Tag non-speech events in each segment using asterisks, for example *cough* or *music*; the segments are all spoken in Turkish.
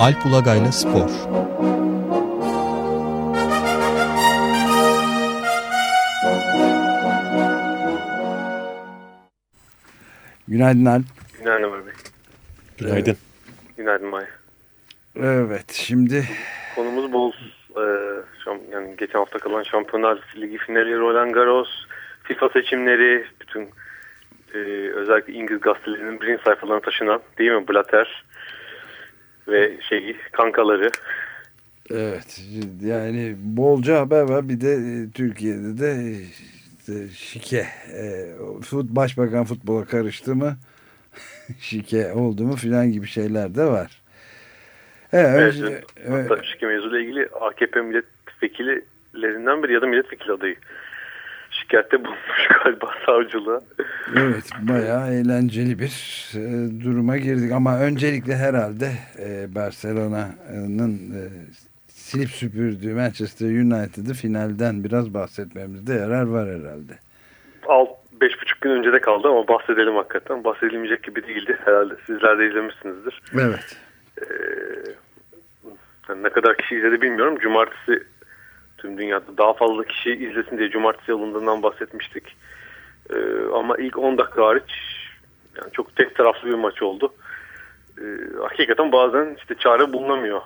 Alp Ulagay'la Spor Günaydın Alp. Günaydın Ömer Bey. Günaydın. Evet. Günaydın Maya. Evet şimdi... Konumuz bol. Ee, yani geçen hafta kalan Şampiyonlar Ligi finali Roland Garros, FIFA seçimleri, bütün e, özellikle İngiliz gazetelerinin birinci sayfalarına taşınan değil mi Blatter ve şeyi kankaları. Evet yani bolca haber var bir de e, Türkiye'de de işte şike e, fut, başbakan futbola karıştı mı *laughs* şike oldu mu filan gibi şeyler de var. Evet, evet, evet. Hatta şike mevzuyla ilgili AKP milletvekillerinden biri ya da milletvekili adayı şikayette bulunmuş *laughs* galiba savcılığa. Evet bayağı eğlenceli bir e, duruma girdik ama öncelikle herhalde e, Barcelona'nın e, silip süpürdüğü Manchester United'ı finalden biraz bahsetmemizde yarar var herhalde. Alt beş buçuk gün önce de kaldı ama bahsedelim hakikaten. Bahsedilmeyecek gibi değildi herhalde. Sizler de izlemişsinizdir. Evet. Ee, ne kadar kişi izledi bilmiyorum. Cumartesi tüm dünyada daha fazla kişi izlesin diye cumartesi alındığından bahsetmiştik. Ee, ama ilk 10 dakika hariç yani çok tek taraflı bir maç oldu. Ee, hakikaten bazen işte çare bulunamıyor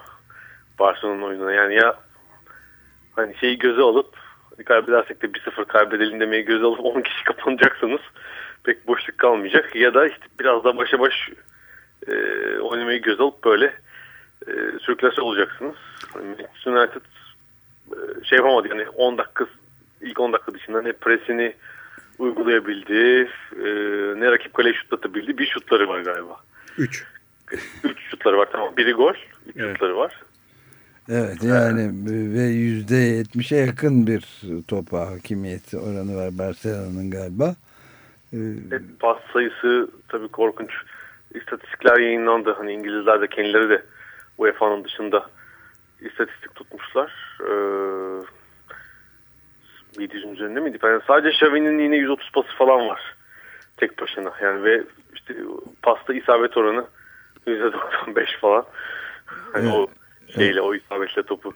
Barcelona'nın oyununa. Yani ya hani şeyi göze alıp kaybedersek de 1-0 kaybedelim demeyi göze alıp 10 kişi *laughs* kapanacaksınız. Pek boşluk kalmayacak. Ya da işte biraz daha başa baş e, oynamayı göze alıp böyle e, sürklase olacaksınız. Hani United e, şey yapamadı yani 10 dakika ilk 10 dakika dışında ne presini uygulayabildi e, ne rakip kaleyi şutlatabildi. Bir şutları var galiba. 3. 3 şutları var tamam. Biri gol. 3 evet. şutları var. Evet yani ve yüzde yetmişe yakın bir topa hakimiyet oranı var Barcelona'nın galiba. Evet, pas sayısı tabii korkunç. İstatistikler yayınlandı. Hani İngilizler de kendileri de UEFA'nın dışında istatistik tutmuşlar. Ee, 700'ün üzerinde miydi? Yani sadece Xavi'nin yine 130 pası falan var. Tek başına. Yani ve işte pasta isabet oranı %95 falan. Hani evet. o şeyle o isabetle topu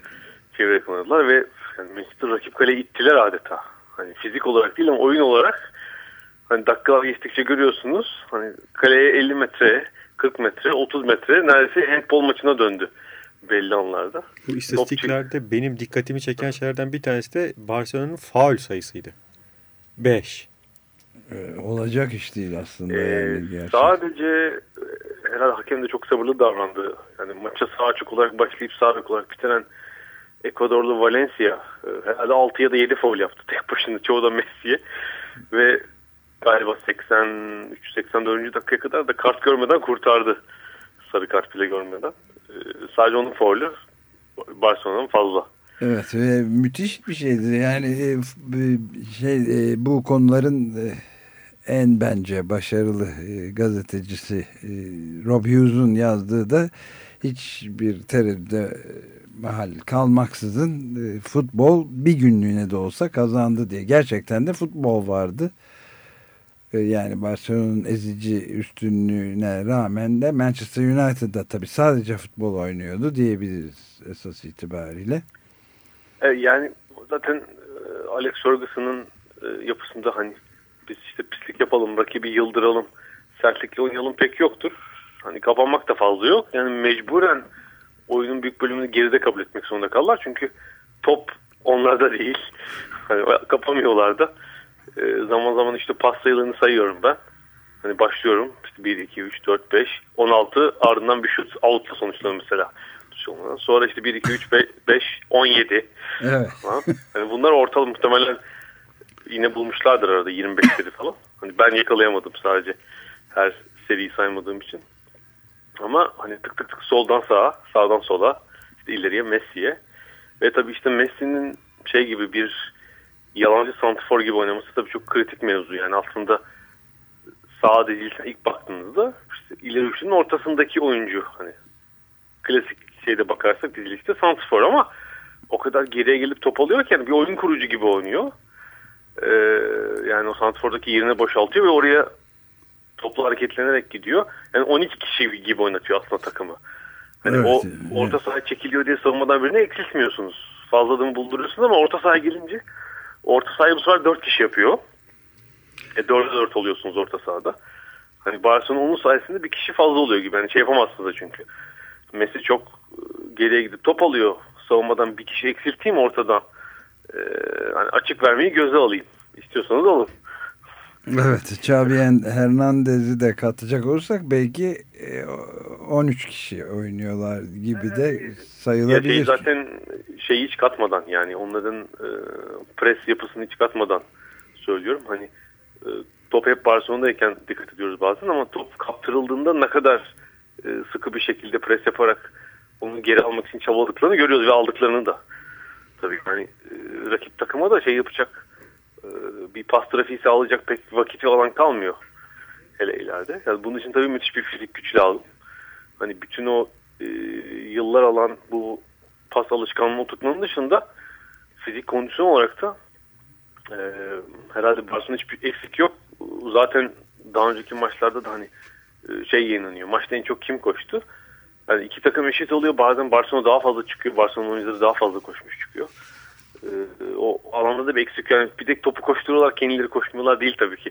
çevirerek yakaladılar ve yani Manchester rakip kaleyi ittiler adeta. Hani fizik olarak değil ama oyun olarak hani dakikalar geçtikçe görüyorsunuz. Hani kaleye 50 metre, 40 metre, 30 metre neredeyse handball maçına döndü belli anlarda. Bu istatistiklerde benim dikkatimi çeken şeylerden bir tanesi de Barcelona'nın faul sayısıydı. 5. Ee, olacak iş değil aslında. Ee, yani sadece herhalde hakem de çok sabırlı davrandı. Yani maça sağ açık olarak başlayıp sağ açık olarak bitiren Ekvadorlu Valencia e, herhalde 6 ya da 7 foul yaptı tek başına çoğu da Messi'ye ve galiba 83-84. dakikaya kadar da kart görmeden kurtardı. Sarı kart bile görmeden. E, sadece onun foul'ü Barcelona'nın fazla. Evet ve müthiş bir şeydir. Yani e, şey bu konuların en bence başarılı e, gazetecisi e, Rob Hughes'un yazdığı da hiçbir tereddüde e, mahal kalmaksızın e, futbol bir günlüğüne de olsa kazandı diye. Gerçekten de futbol vardı. E, yani Barcelona'nın ezici üstünlüğüne rağmen de Manchester United'da tabii sadece futbol oynuyordu diyebiliriz esas itibariyle. E, yani zaten e, Alex Ferguson'ın yapısında hani biz işte pislik yapalım, rakibi yıldıralım, sertlikle oynayalım pek yoktur. Hani kapanmak da fazla yok. Yani mecburen oyunun büyük bölümünü geride kabul etmek zorunda kalırlar. Çünkü top onlarda değil. *laughs* Hani kapamıyorlar da. Ee, zaman zaman işte pas sayılarını sayıyorum ben. Hani başlıyorum. İşte 1, 2, 3, 4, 5, 16 ardından bir şut outla sonuçlanır mesela. Sonra işte 1, 2, 3, 5, 5 17. Evet. Yani bunlar ortalama muhtemelen yine bulmuşlardır arada 25 seri falan. Hani ben yakalayamadım sadece her seriyi saymadığım için. Ama hani tık tık tık soldan sağa, sağdan sola, işte ileriye Messi'ye. Ve tabii işte Messi'nin şey gibi bir yalancı santifor gibi oynaması tabii çok kritik mevzu. Yani aslında sağ dizilişine ilk baktığınızda işte ileri üçünün ortasındaki oyuncu. Hani klasik şeyde bakarsak dizilişte santifor ama o kadar geriye gelip top alıyor ki yani bir oyun kurucu gibi oynuyor e, yani o Santrfor'daki yerini boşaltıyor ve oraya toplu hareketlenerek gidiyor. Yani 12 kişi gibi oynatıyor aslında takımı. Hani Evet, o orta sahaya çekiliyor diye savunmadan birine eksiltmiyorsunuz. Fazla adımı bulduruyorsunuz ama orta sahaya gelince orta sahayı bu sefer 4 kişi yapıyor. E 4'e 4 oluyorsunuz orta sahada. Hani Barcelona onun sayesinde bir kişi fazla oluyor gibi. Hani şey yapamazsınız da çünkü. Messi çok e, geriye gidip top alıyor. Savunmadan bir kişi eksilteyim ortadan. E, hani açık vermeyi göze alayım. İstiyorsanız olur. Evet, Xavi Hernandez'i de katacak olursak belki e, 13 kişi oynuyorlar gibi de Ya şey sayılabilir. zaten şeyi hiç katmadan yani onların e, pres yapısını hiç katmadan söylüyorum. Hani e, top hep Barcelona'dayken dikkat ediyoruz bazen ama top kaptırıldığında ne kadar e, sıkı bir şekilde pres yaparak onu geri almak için çabaladıklarını görüyoruz ve aldıklarını da. Tabii hani e, rakip takıma da şey yapacak e, bir pas trafiği sağlayacak pek vakit alan kalmıyor hele ileride. Yani bunun için tabii müthiş bir fizik güç lazım. Hani bütün o e, yıllar alan bu pas alışkanlığı tutmanın dışında fizik kondisyon olarak da e, herhalde Barcelona hiçbir eksik yok. Zaten daha önceki maçlarda da hani e, şey yayınlanıyor. Maçta en çok kim koştu? Yani iki takım eşit oluyor. Bazen Barcelona daha fazla çıkıyor. Barcelona oyuncuları daha fazla koşmuş çıkıyor. O alanda da bir eksik. Yani bir tek topu koşturuyorlar. Kendileri koşmuyorlar değil tabii ki.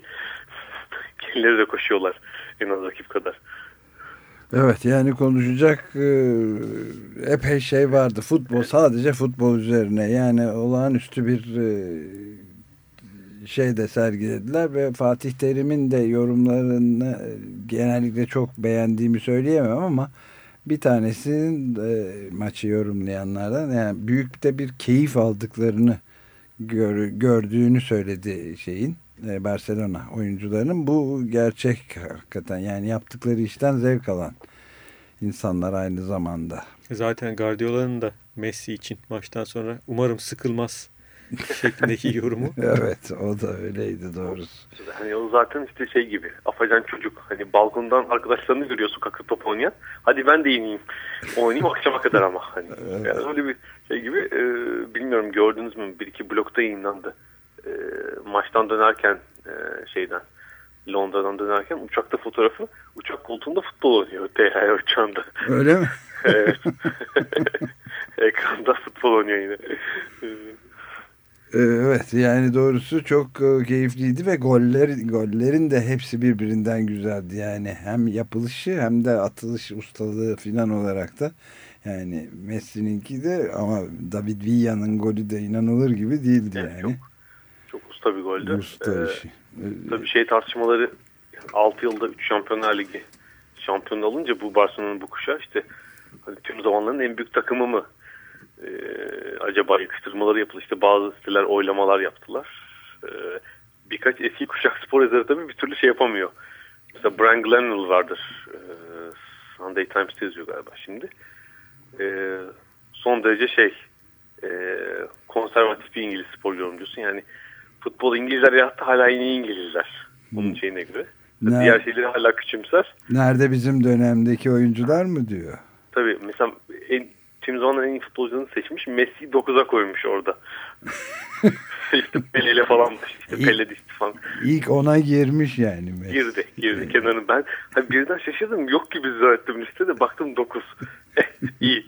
*laughs* kendileri de koşuyorlar en az rakip kadar. Evet yani konuşacak e, epey şey vardı. Futbol sadece futbol üzerine yani olağanüstü bir e, şey de sergilediler ve Fatih Terim'in de yorumlarını e, genellikle çok beğendiğimi söyleyemem ama bir tanesinin e, maçı yorumlayanlardan yani büyük de bir keyif aldıklarını gör, gördüğünü söyledi şeyin e, Barcelona oyuncularının bu gerçek hakikaten yani yaptıkları işten zevk alan insanlar aynı zamanda. Zaten Guardiola'nın da Messi için maçtan sonra umarım sıkılmaz *laughs* şeklindeki yorumu. *laughs* evet o da öyleydi doğrusu. Hani o zaten işte şey gibi afacan çocuk. Hani balkondan arkadaşlarını görüyor sokakta top oynayan. Hadi ben de ineyim. Oynayayım akşama kadar ama. Hani *laughs* Evet. yani öyle bir şey gibi e, bilmiyorum gördünüz mü bir iki blokta yayınlandı. E, maçtan dönerken e, şeyden Londra'dan dönerken uçakta fotoğrafı uçak koltuğunda futbol oynuyor THR uçağında. Öyle mi? Evet. Ekranda futbol oynuyor yine. Evet yani doğrusu çok e, keyifliydi ve goller gollerin de hepsi birbirinden güzeldi yani hem yapılışı hem de atılış ustalığı filan olarak da yani Messi'ninki de ama David Villa'nın golü de inanılır gibi değildi Evet, yani. Çok usta bir goldü. Usta Ee, işi. Tabii şey tartışmaları 6 yılda 3 Şampiyonlar Ligi şampiyon alınca bu Barcelona'nın bu kuşağı işte hani tüm zamanların en büyük takımı mı Ee, acaba yakıştırmaları yapıldı. İşte bazı siteler oylamalar yaptılar. Ee, birkaç eski kuşak spor yazarı tabii bir türlü şey yapamıyor. Mesela Brian Glenville vardır. Ee, Sunday Times'te yazıyor galiba şimdi. Ee, son derece şey e, konservatif bir İngiliz spor yorumcusu. Yani futbol İngilizler yaptı hala en iyi İngilizler. Bunun Hmm. şeyine göre. Ne- Diğer şeyleri hala küçümser. Nerede bizim dönemdeki oyuncular mı diyor. Tabii mesela en, tüm zamanların en iyi futbolcularını seçmiş. Messi'yi 9'a koymuş orada. *laughs* işte Pele'yle falan işte. Pele düştü falan. İlk ona girmiş yani. Messi. Girdi, girdi kenarını. Ben hani birden şaşırdım. Yok gibi zannettim listede. Baktım 9. *laughs* İyi.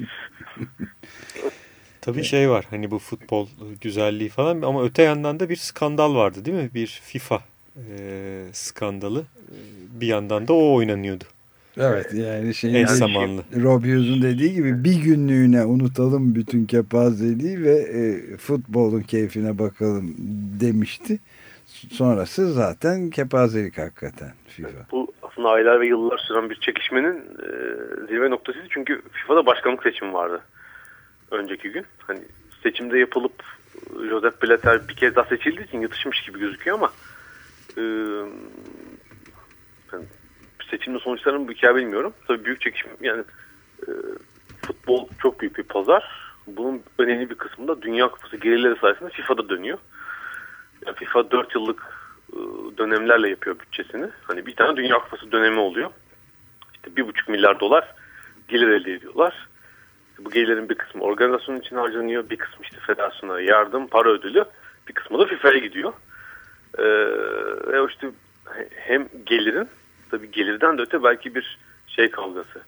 Tabii şey var hani bu futbol güzelliği falan ama öte yandan da bir skandal vardı değil mi? Bir FIFA e, skandalı. Bir yandan da o oynanıyordu. Evet yani şeyin zamanlı. Rob Hughes'un dediği gibi bir günlüğüne unutalım bütün kepazeliği ve e, futbolun keyfine bakalım demişti. Sonrası zaten kepazelik hakikaten FIFA. Bu aslında aylar ve yıllar süren bir çekişmenin e, zirve noktasıydı. Çünkü FIFA'da başkanlık seçimi vardı. Önceki gün. Hani seçimde yapılıp e, Josep Blatter bir kez daha seçildiği için yatışmış gibi gözüküyor ama e, yani seçimin sonuçlarını hikaye bilmiyorum. Tabii büyük çekişme yani e, futbol çok büyük bir pazar. Bunun önemli bir kısmında Dünya Kupası gelirleri sayesinde FIFA'da dönüyor. Yani FIFA 4 yıllık e, dönemlerle yapıyor bütçesini. Hani bir tane Dünya Kupası dönemi oluyor. İşte bir buçuk milyar dolar gelir elde ediyorlar. Bu gelirin bir kısmı organizasyonun için harcanıyor. Bir kısmı işte federasyona yardım, para ödülü. Bir kısmı da FIFA'ya gidiyor. Ee, ve işte hem gelirin tabii gelirden de öte belki bir şey kavgası.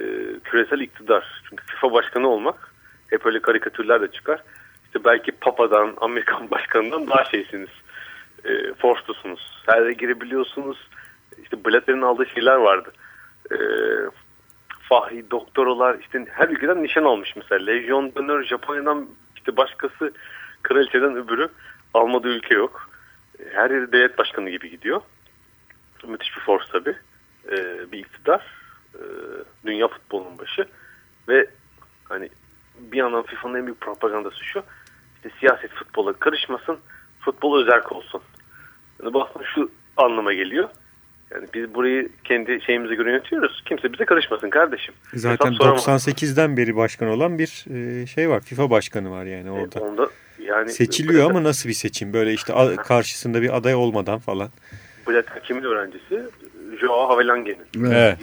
Ee, e, küresel iktidar. Çünkü FIFA başkanı olmak hep öyle karikatürler de çıkar. İşte belki Papa'dan, Amerikan *laughs* başkanından daha şeysiniz. E, force'lusunuz. Her yere girebiliyorsunuz. İşte Blatter'in aldığı şeyler vardı. E, Fahri doktoralar işte her ülkeden nişan almış mesela. Lejyon dönör Japonya'dan işte başkası kraliçeden öbürü almadığı ülke yok. Her yeri devlet başkanı gibi gidiyor. Müthiş bir force tabi. Ee, bir iktidar. Ee, dünya futbolunun başı. Ve hani bir yandan FIFA'nın en büyük propagandası şu. İşte siyaset futbola karışmasın. Futbol özerk olsun. Yani bu aslında şu anlama geliyor. Yani biz burayı kendi şeyimize göre yönetiyoruz. Kimse bize karışmasın kardeşim. Zaten 98'den beri başkan olan bir e, şey var. FIFA başkanı var yani orada. E, onda yani Seçiliyor ama nasıl bir seçim? Böyle işte karşısında bir aday olmadan falan. Blatter kimin öğrencisi? Joao Havelange'nin. Evet.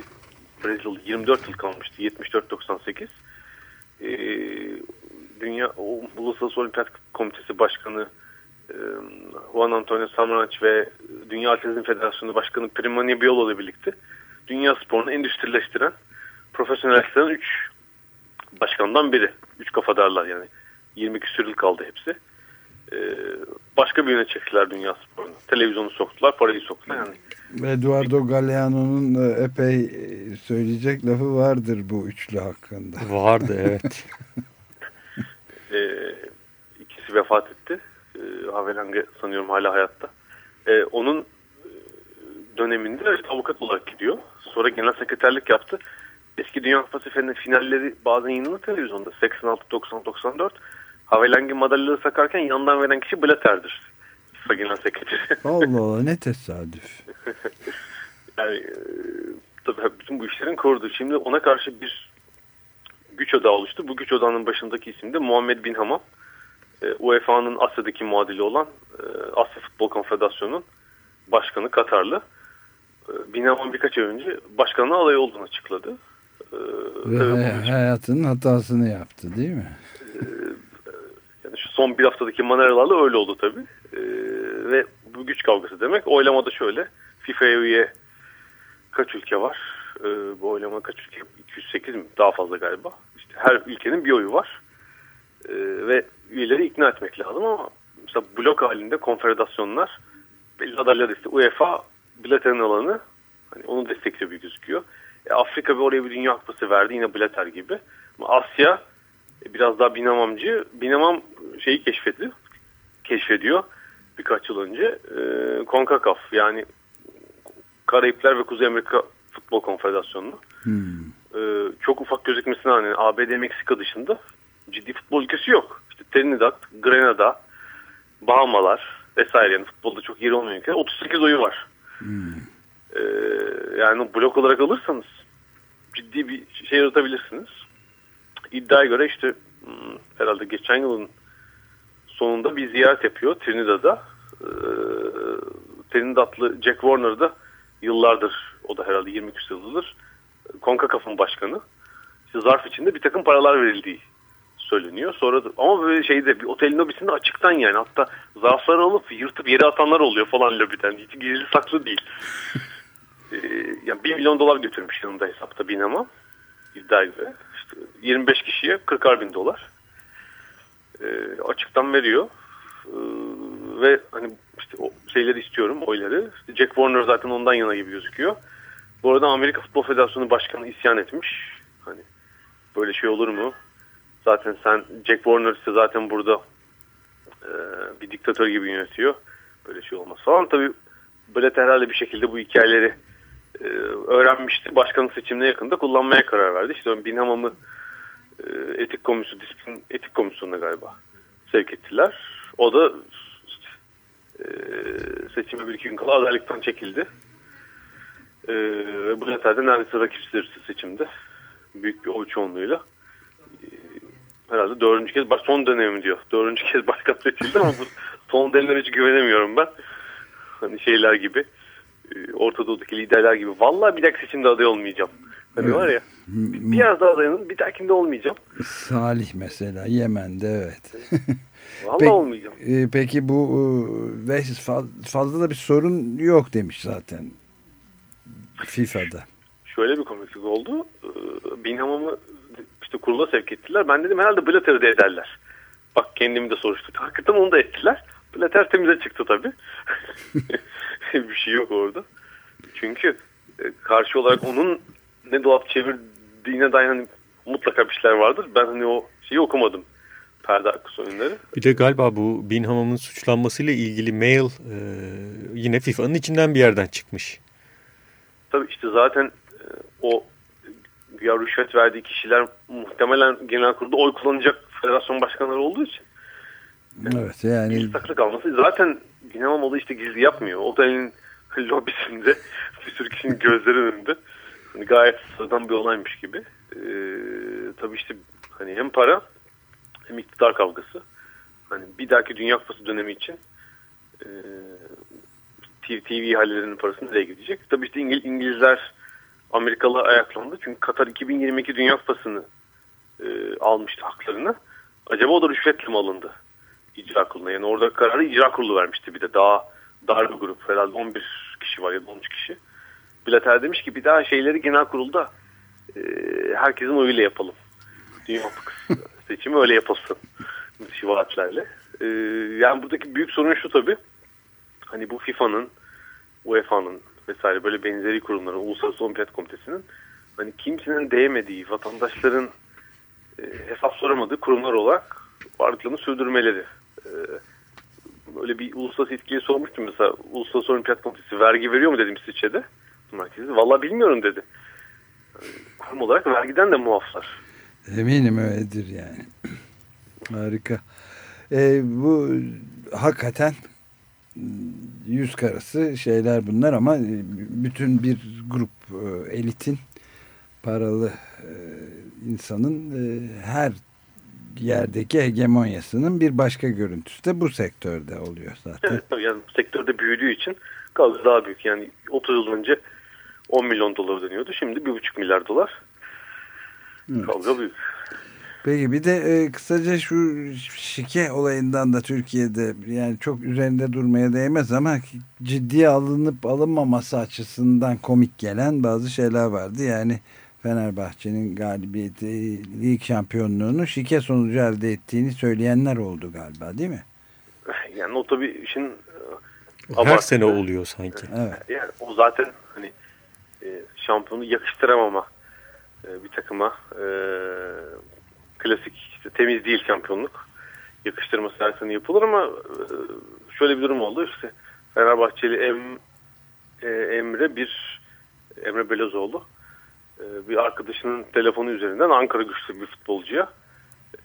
Brezilya 24 yıl kalmıştı. 74-98. Ee, Dünya Uluslararası Olimpiyat Komitesi Başkanı Juan Antonio Samaranch ve Dünya Atletizm Federasyonu Başkanı Primo Nebbiolo ile birlikte dünya sporunu endüstrileştiren profesyonelleştiren 3 başkandan biri. 3 kafadarlar yani. 20 küsur yıl kaldı hepsi. Ee, başka bir yöne çektiler dünya sporunu. Televizyonu soktular, parayı soktular yani. Eduardo Galeano'nun e, epey e, söyleyecek lafı vardır bu üçlü hakkında. Vardı evet. *laughs* ee, ikisi vefat etti. Ee, Havelange sanıyorum hala hayatta. Ee, onun e, döneminde işte avukat olarak gidiyor. Sonra genel sekreterlik yaptı. Eski Dünya Kupası finalleri bazen yayınlanır televizyonda. 86, 90, 94. Havelange madalyaları sakarken yandan veren kişi Blatter'dir. FIFA Genel *laughs* Sekreteri. Allah Allah ne tesadüf. *laughs* yani e, tabii bütün bu işlerin korudu. Şimdi ona karşı bir güç odağı oluştu. Bu güç odağının başındaki isim de Muhammed Bin Hamam. E, UEFA'nın Asya'daki muadili olan e, Asya Futbol Konfederasyonu'nun başkanı Katarlı. E, Bin Hamam birkaç ay önce başkanlığa aday olduğunu açıkladı. Ve hayatının hatasını yaptı değil mi? Son bir haftadaki manevralarla öyle oldu tabii. E, ve bu güç kavgası demek. Oylamada şöyle. FIFA'ya üye kaç ülke var? E, bu oylama kaç ülke? 208 mi? Daha fazla galiba. İşte her ülkenin bir oyu var. E, ve üyeleri ikna etmek lazım ama mesela blok halinde konfederasyonlar belli adaylar işte UEFA Blatter'ın alanı hani onu destekliyor bir gözüküyor. E, Afrika bir oraya bir dünya kupası verdi yine Blatter gibi. Ama Asya biraz daha binamamcı. Binamam şeyi keşfetti. Keşfediyor birkaç yıl önce. E, CONCACAF yani Karayipler ve Kuzey Amerika Futbol Konfederasyonu'nu. Hmm. E, çok ufak gözükmesine hani ABD Meksika dışında ciddi futbol ülkesi yok. İşte Trinidad, Grenada, Bahamalar vesaire yani futbolda çok yeri olmayan ülke. 38 oyu var. Hmm. Ee, yani blok olarak alırsanız ciddi bir şey yaratabilirsiniz. İddiaya göre işte hmm, herhalde geçen yılın sonunda bir ziyaret yapıyor Trinidad'a. Ee, Trinidadlı Jack Warner'da yıllardır o da herhalde 20 küsur yıldır CONCACAF'ın başkanı. İşte zarf içinde bir takım paralar verildiği söyleniyor. Sonra da, ama böyle şeyde bir otelin lobisinde açıktan yani hatta zarfları alıp yırtıp yere atanlar oluyor falan lobiden. Hiç gizli saklı değil. *laughs* ee, yani 1 milyon dolar götürmüş yanında hesapta Binama iddia göre. İşte 25 kişiye 40 bin dolar. Ee, açıktan veriyor. Ee, ve hani işte o şeyleri istiyorum oyları. İşte Jack Warner zaten ondan yana gibi gözüküyor. Bu arada Amerika Futbol Federasyonu Başkanı isyan etmiş. Hani böyle şey olur mu? Zaten sen Jack Warner ise zaten burada e, bir diktatör gibi yönetiyor. Böyle şey olmaz falan. Tabii Blatt herhalde bir şekilde bu hikayeleri e, öğrenmişti. Başkanlık seçimine yakında kullanmaya karar verdi. İşte Binhamam'ı e, etik komisyonu, disiplin etik komisyonuna galiba sevk ettiler. O da e, seçime bir iki gün kala adaylıktan çekildi. E, ve Blatter de neredeyse rakipsizdir seçimde. Büyük bir oy çoğunluğuyla herhalde dördüncü kez son dönemi diyor. Dördüncü kez başkan seçildi ama bu son dönemlere hiç güvenemiyorum ben. Hani şeyler gibi Orta Doğu'daki liderler gibi. Vallahi bir dakika seçimde aday olmayacağım. Hani evet. var ya biraz daha adayım bir dahakinde olmayacağım. Salih mesela Yemen'de evet. *laughs* Vallahi peki, olmayacağım. E, peki bu ve fazla da bir sorun yok demiş zaten FIFA'da. şöyle bir komiklik oldu. Binham'ımı işte kurula sevk ettiler. Ben dedim herhalde Blatter'ı da ederler. Bak kendimi de soruşturdum. Hakikaten onu da ettiler. Blatter temize çıktı tabii. *laughs* bir şey yok orada. Çünkü e, karşı olarak onun ne dolap çevirdiğine dair hani mutlaka bir şeyler vardır. Ben hani o şeyi okumadım. Perde arkası oyunları. Bir de galiba bu Binham'ın suçlanmasıyla ilgili mail e, yine FIFA'nın içinden bir yerden çıkmış. Tabii işte zaten e, o ya rüşvet verdiği kişiler muhtemelen genel kurulda oy kullanacak federasyon başkanları olduğu için. Evet yani. Gizli kalması. Zaten Dinamo Malı işte gizli yapmıyor. Otelin *laughs* lobisinde bir sürü kişinin gözleri önünde. Hani gayet sıradan bir olaymış gibi. Ee, tabii işte hani hem para hem iktidar kavgası. Hani bir dahaki Dünya Kupası dönemi için e, TV, TV ihalelerinin parası nereye gidecek? Tabii işte İngil İngilizler Amerikalı ayaklandı. Çünkü Katar 2022 Dünya Kupası'nı e, almıştı haklarını. Acaba o da rüşvetle mi alındı? İcra kuruluna. Yani orada kararı icra kurulu vermişti bir de. Daha dar bir grup. Herhalde 11 kişi var ya da 13 kişi. Bilater demiş ki bir daha şeyleri genel kurulda e, herkesin oyuyla yapalım. Dünya seçimi öyle yapılsın. Müthiş. E, yani buradaki büyük sorun şu tabii. Hani bu FIFA'nın, UEFA'nın vesaire böyle benzeri kurumların, Uluslararası Olimpiyat Komitesi'nin hani kimsenin değmediği, vatandaşların e, hesap soramadığı kurumlar olarak varlıklarını sürdürmeleri. Ee, öyle bir uluslararası etkiye sormuştum mesela. Uluslararası Olimpiyat Komitesi vergi veriyor mu dedim İsviçre'de. Merkezi. Valla bilmiyorum dedi. Kurum olarak vergiden de muaflar. Eminim öyledir yani. *clears throat* Harika. Ee, bu hakikaten yüz karası şeyler bunlar ama bütün bir grup e, elitin paralı e, insanın e, her yerdeki hegemonyasının bir başka görüntüsü de bu sektörde oluyor zaten. Evet, yani bu sektörde büyüdüğü için kavga daha büyük. Yani 30 yıl önce 10 milyon dolar dönüyordu. Şimdi 1,5 milyar dolar. Evet. Kavga büyük. Peki bir de e, kısaca şu şike olayından da Türkiye'de yani çok üzerinde durmaya değmez ama ciddiye alınıp alınmaması açısından komik gelen bazı şeyler vardı. Yani Fenerbahçe'nin galibiyeti, lig şampiyonluğunu şike sonucu elde ettiğini söyleyenler oldu galiba değil mi? *laughs* Yani o tabii işin Her abarttı. sene oluyor sanki. Evet. Yani o zaten hani e, şampiyonu yakıştıramama e, bir takıma e, klasik işte temiz değil şampiyonluk. Yakıştırması her sene yapılır ama e, şöyle bir durum oldu işte Fenerbahçeli em, e, Emre bir Emre Belözoğlu ee, bir arkadaşının telefonu üzerinden Ankara güçlü bir futbolcuya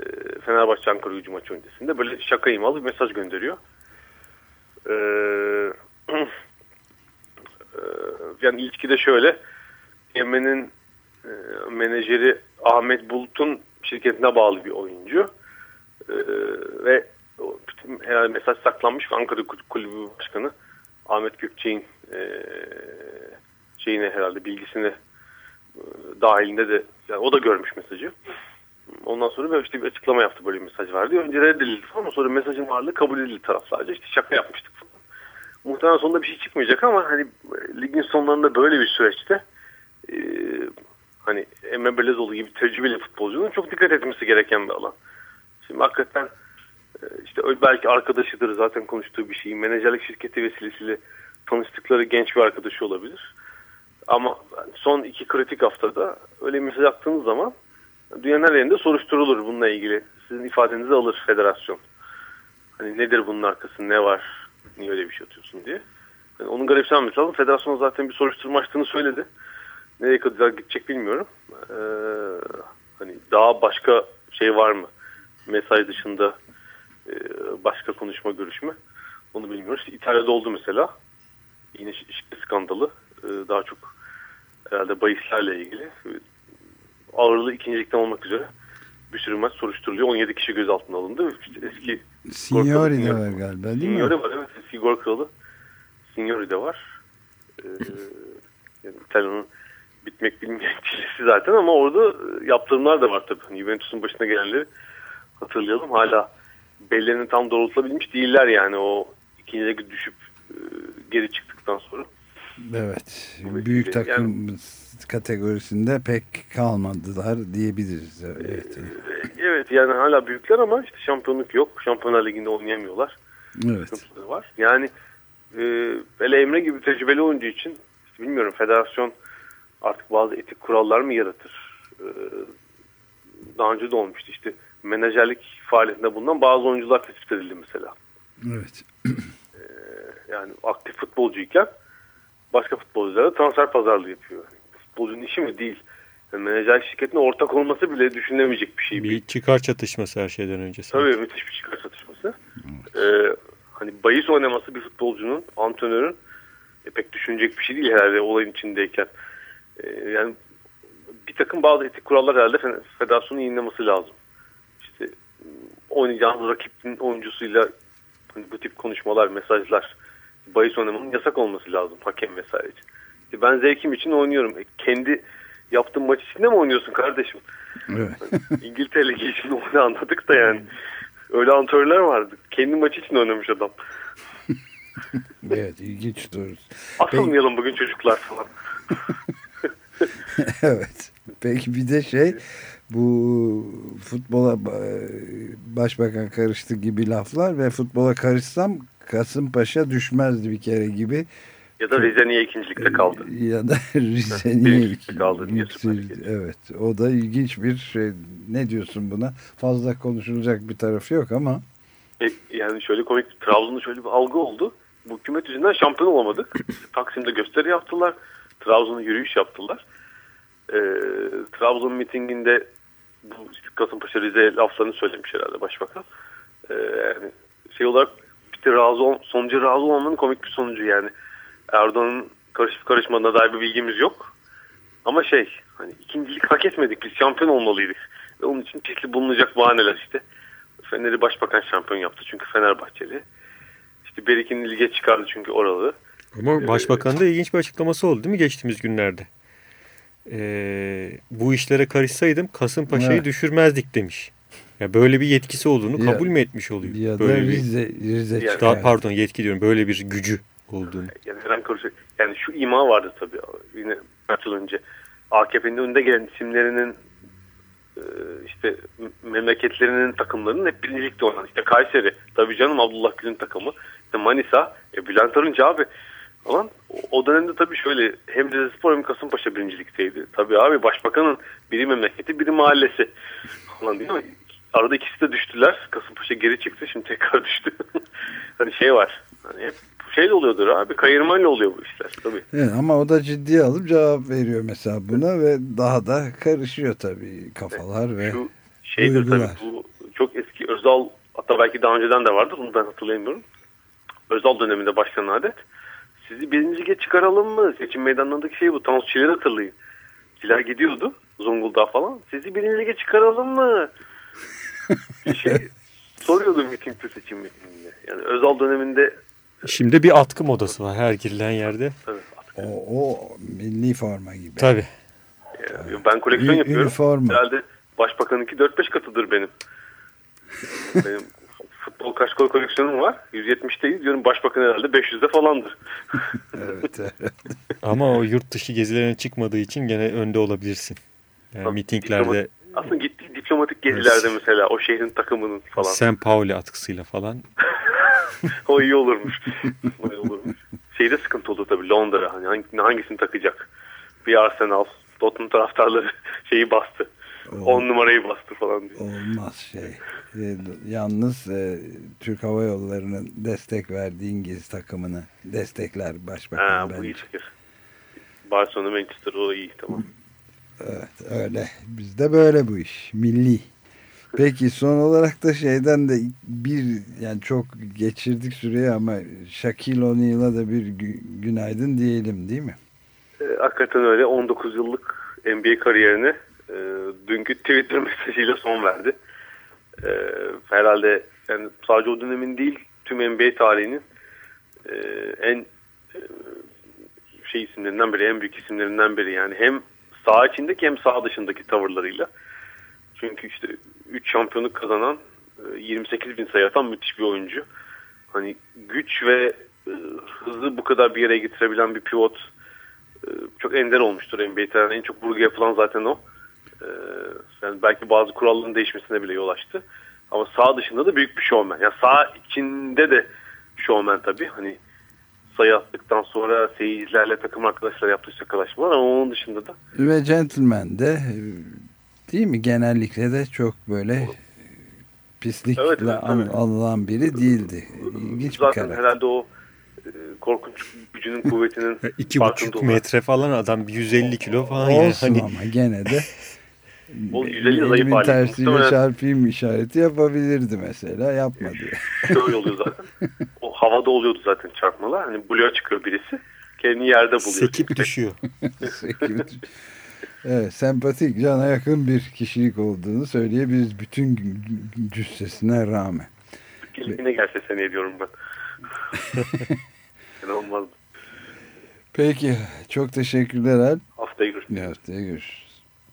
e, Fenerbahçe Ankara gücü maçı öncesinde böyle şaka imalı bir mesaj gönderiyor. Ee, *clears throat* e, yani ilişkide şöyle. Yemen'in e, menajeri Ahmet Bulut'un şirketine bağlı bir oyuncu. Ee, ve herhalde mesaj saklanmış. Ankara Kulübü Başkanı Ahmet Gökçe'nin şeyine herhalde bilgisini dahilinde de yani o da görmüş mesajı. Ondan sonra böyle işte bir açıklama yaptı böyle bir mesaj verdi. Önce reddedildi ama sonra mesajın varlığı kabul edildi taraflarca. İşte şaka yapmıştık falan. Muhtemelen sonunda bir şey çıkmayacak ama hani ligin sonlarında böyle bir süreçte e, hani Emre Belezoğlu gibi tecrübeli futbolcunun çok dikkat etmesi gereken bir alan. Şimdi hakikaten e, işte belki arkadaşıdır zaten konuştuğu bir şey. Menajerlik şirketi vesilesiyle tanıştıkları genç bir arkadaşı olabilir. Ama son iki kritik haftada öyle mesaj attığınız zaman dünyanın her yerinde soruşturulur bununla ilgili. Sizin ifadenizi alır federasyon. Hani nedir bunun arkasında ne var? Niye öyle bir şey atıyorsun diye. Yani onun garipsenmesi lazım. Federasyon zaten bir soruşturma açtığını söyledi. Nereye kadar gidecek bilmiyorum. Ee, hani daha başka şey var mı? Mesaj dışında e, başka konuşma, görüşme. Onu bilmiyoruz. İtalya'da oldu mesela. Yine skandalı. Ee, daha çok herhalde bahislerle ilgili ağırlığı ikincilikten olmak üzere bir sürü maç soruşturuluyor. 17 kişi gözaltına alındı. İşte eski Signori de var galiba değil Signori mi? Signori var evet. Eski gol kralı Signori de var. Ee, yani İtalya'nın bitmek bilmeyen *laughs* çilesi zaten ama orada yaptırımlar da var tabii. Hani Juventus'un başına gelenleri hatırlayalım. Hala bellerini tam doğrultulabilmiş değiller yani o ikinci düşüp e, geri çıktıktan sonra. Evet. Büyük takım yani, kategorisinde pek kalmadılar diyebiliriz. Evet. evet yani hala büyükler ama işte şampiyonluk yok. Şampiyonlar Ligi'nde oynayamıyorlar. Evet. Var. Yani e, hele Emre gibi tecrübeli oyuncu için işte bilmiyorum federasyon artık bazı etik kurallar mı yaratır? E, daha önce de olmuştu işte menajerlik faaliyetinde bulunan bazı oyuncular tespit edildi mesela. Evet. E, yani aktif futbolcuyken başka futbolculara transfer pazarlığı yapıyor. Futbolcunun işi mi? Değil. Yani menajer şirketine ortak olması bile düşünülemeyecek bir şey. Bir çıkar çatışması her şeyden önce. Tabii müthiş bir çıkar çatışması. Evet. Ee, hani bahis oynaması bir futbolcunun, antrenörün e, pek düşünecek bir şey değil herhalde olayın içindeyken. Ee, yani bir takım bazı etik kurallar herhalde federasyonun yayınlaması lazım. İşte oynayacağınız rakibin oyuncusuyla hani bu tip konuşmalar, mesajlar bahis oynamanın yasak olması lazım hakem vesaire için. İşte ben zevkim için oynuyorum. E, kendi yaptığın maç içinde mi oynuyorsun kardeşim? Evet. Yani *laughs* İngiltere Ligi için onu anladık da yani. Öyle antrenörler vardı. Kendi maçı için oynamış adam. *laughs* evet ilginç doğrusu. Asılmayalım Peki... bugün çocuklar falan. *laughs* evet. Peki bir de şey bu futbola başbakan karıştı gibi laflar ve futbola karışsam Kasımpaşa düşmezdi bir kere gibi. Ya da Rize niye ikincilikte kaldı? Ya da *laughs* Rize niye kaldı? Evet o da ilginç bir şey. Ne diyorsun buna? Fazla konuşulacak bir tarafı yok ama. E, yani şöyle komik Trabzon'da şöyle bir algı oldu. Bu hükümet yüzünden şampiyon olamadık. *clears throat* Taksim'de gösteri yaptılar. Trabzon'a yürüyüş yaptılar. E, Trabzon mitinginde bu Kasımpaşa Rize laflarını söylemiş herhalde başbakan. E, yani şey olarak işte razı ol, sonucu razı olmanın komik bir sonucu yani. Erdoğan'ın karışıp karışmadığına dair bir bilgimiz yok. Ama şey hani ikincilik hak etmedik biz şampiyon olmalıydık. Ve onun için çeşitli bulunacak bahaneler işte. Fener'i başbakan şampiyon yaptı çünkü Fenerbahçeli. İşte Berik'in lige çıkardı çünkü oralı. Ama ee, başbakan da ilginç bir açıklaması oldu değil mi geçtiğimiz günlerde? Ee, bu işlere karışsaydım Kasımpaşa'yı evet. düşürmezdik demiş. Ya böyle bir yetkisi olduğunu ya, kabul mü etmiş oluyor? Ya böyle da Rize, Rize yani, daha, pardon yetki diyorum böyle bir gücü olduğunu. Yani, yani şu ima vardı tabii yine kaç yıl önce. AKP'nin önde gelen isimlerinin e, işte memleketlerinin takımlarının hep birincilikte olan işte Kayseri tabii canım Abdullah Gül'ün takımı işte Manisa e, Bülent Arınç abi falan o dönemde tabii şöyle hem Rizespor hem Kasımpaşa birincilikteydi. Tabii abi başbakanın biri memleketi biri mahallesi falan değil mi? Arada ikisi de düştüler. Kasımpaşa geri çıktı. Şimdi tekrar *laughs* düştü. hani şey var. Hani hep şey de oluyordur abi. Kayırmayla oluyor bu işler tabii. Evet, ama o da ciddiye alıp cevap veriyor mesela buna ve daha da karışıyor tabii kafalar evet, ve Şu şeydir duygular. tabii bu çok eski Özal hatta belki daha önceden de vardı. Bunu ben hatırlayamıyorum. Özal döneminde başlayan adet. Sizi birinci lige çıkaralım mı? Seçim meydanlarındaki şey bu. Tansu Çiler'i hatırlayın. Çiler gidiyordu. Zonguldak'a falan. Sizi birinci lige çıkaralım mı? Şey soruyordum mitingde seçim mitinginde. Yani Özal döneminde Şimdi bir atkı modası var her girilen yerde. Evet, o, o milli forma gibi. Tabii. Yani ben koleksiyon yapıyorum. Üniforma. Herhalde başbakanınki 4-5 katıdır benim. *laughs* benim futbol kaç gol koleksiyonum var. 170'teyiz. Diyorum başbakan herhalde 500'de falandır. evet, *laughs* evet. Ama o yurt dışı gezilerine çıkmadığı için gene önde olabilirsin. Yani Tabii, mitinglerde aslında gittiği diplomatik gezilerde mesela o şehrin takımının falan. Sen Pauli atkısıyla falan. *laughs* o iyi olurmuş. o iyi olurmuş. Şeyde sıkıntı oldu tabii Londra. Hani hangisini takacak? Bir Arsenal, Tottenham taraftarları *laughs* şeyi bastı. 10 numarayı bastı falan diye. Olmaz şey. E, yalnız e, Türk Hava Yolları'nın destek verdiği İngiliz takımını destekler başbakan ha, bence. Bu iyi fikir. Barcelona Manchester o iyi tamam. Evet öyle. Bizde böyle bu iş. Milli. Peki son olarak da şeyden de bir yani çok geçirdik süreyi ama Shaquille O'Neal'a da bir günaydın diyelim değil mi? E, hakikaten öyle 19 yıllık NBA kariyerine e, dünkü Twitter *laughs* mesajıyla son verdi. E, herhalde yani sadece o dönemin değil tüm NBA tarihinin e, en e, şey isimlerinden biri, en büyük isimlerinden biri yani hem saha içindeki hem saha dışındaki tavırlarıyla. Çünkü işte 3 şampiyonluk kazanan 28 e, bin sayı atan müthiş bir oyuncu. Hani güç ve e, hızlı bu kadar bir yere getirebilen bir pivot e, çok ender olmuştur NBA tarihinde. En çok vurgu yapılan zaten o. Yani belki bazı kuralların değişmesine bile yol açtı. Ama sağ dışında da büyük bir şovmen. Yani sağ içinde de şovmen tabii. Hani sayı attıktan sonra seyircilerle takım arkadaşlar yaptığı şakalaşmalar ama onun dışında da. Ve gentleman de değil mi? Genellikle de çok böyle pislikle evet, anılan biri değildi. İlginç Zaten bir karakter. herhalde o e, korkunç gücünün kuvvetinin *laughs* iki buçuk metre falan adam 150 kilo falan. Olsun yani. ama gene de *laughs* o 150 zayıf Elimin tersiyle çarpayım işareti yapabilirdi mesela. Yapmadı. Şöyle *laughs* oluyor zaten. O havada oluyordu zaten çarpmalar. Hani bluğa çıkıyor birisi. Kendini yerde buluyor. Sekip düşüyor. *laughs* Sekip Evet, sempatik, cana yakın bir kişilik olduğunu söyleyebiliriz bütün cüssesine rağmen. Filmine gelse seneye diyorum ben. *laughs* İnanılmaz. Peki, çok teşekkürler Al. Haftaya görüşürüz. Haftaya görüşürüz.